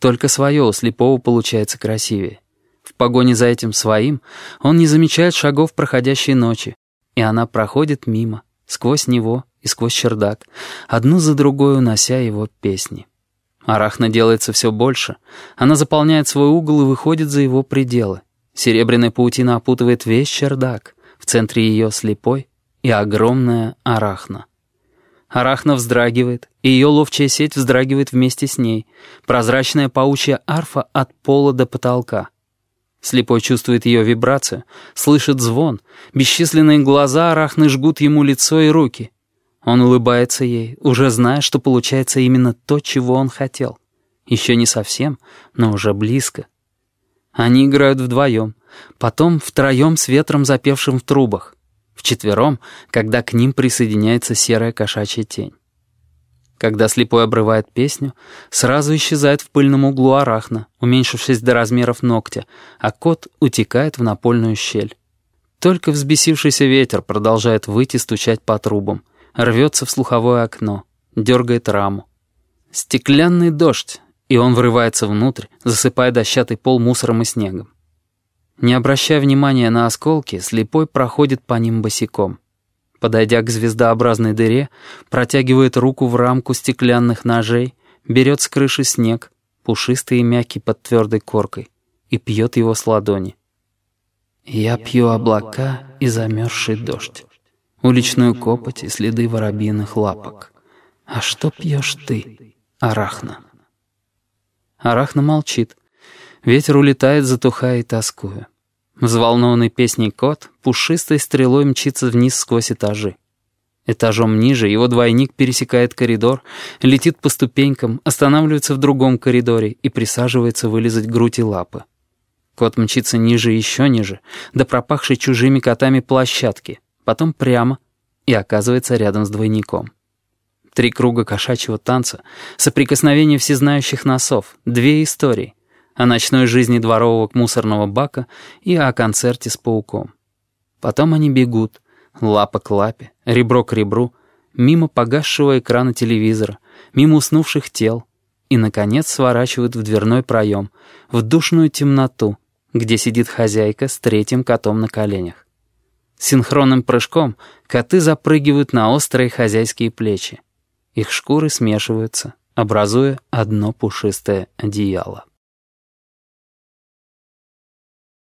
Только свое у слепого получается красивее. В погоне за этим своим он не замечает шагов проходящей ночи, и она проходит мимо, сквозь него и сквозь чердак, одну за другой унося его песни. Арахна делается все больше, она заполняет свой угол и выходит за его пределы. Серебряная паутина опутывает весь чердак, в центре ее слепой и огромная арахна. Арахна вздрагивает, и ее ловчая сеть вздрагивает вместе с ней, прозрачная паучья арфа от пола до потолка. Слепой чувствует ее вибрацию, слышит звон, бесчисленные глаза арахны жгут ему лицо и руки. Он улыбается ей, уже зная, что получается именно то, чего он хотел. Еще не совсем, но уже близко. Они играют вдвоем, потом втроем с ветром, запевшим в трубах. Вчетвером, когда к ним присоединяется серая кошачья тень. Когда слепой обрывает песню, сразу исчезает в пыльном углу арахна, уменьшившись до размеров ногтя, а кот утекает в напольную щель. Только взбесившийся ветер продолжает выйти стучать по трубам, рвется в слуховое окно, дергает раму. Стеклянный дождь, и он врывается внутрь, засыпая дощатый пол мусором и снегом. Не обращая внимания на осколки, слепой проходит по ним босиком. Подойдя к звездообразной дыре, протягивает руку в рамку стеклянных ножей, берет с крыши снег, пушистый и мягкий под твердой коркой, и пьет его с ладони. Я пью облака и замерзший дождь, уличную копоть и следы воробьиных лапок. А что пьешь ты, Арахна? Арахна молчит. Ветер улетает, затухая и тоскуя. Взволнованный песней кот пушистой стрелой мчится вниз сквозь этажи. Этажом ниже его двойник пересекает коридор, летит по ступенькам, останавливается в другом коридоре и присаживается вылезать грудь и лапы. Кот мчится ниже еще ниже, до пропахшей чужими котами площадки, потом прямо и оказывается рядом с двойником. Три круга кошачьего танца, соприкосновение всезнающих носов, две истории о ночной жизни дворового мусорного бака и о концерте с пауком. Потом они бегут, лапа к лапе, ребро к ребру, мимо погасшего экрана телевизора, мимо уснувших тел, и, наконец, сворачивают в дверной проем, в душную темноту, где сидит хозяйка с третьим котом на коленях. Синхронным прыжком коты запрыгивают на острые хозяйские плечи. Их шкуры смешиваются, образуя одно пушистое одеяло.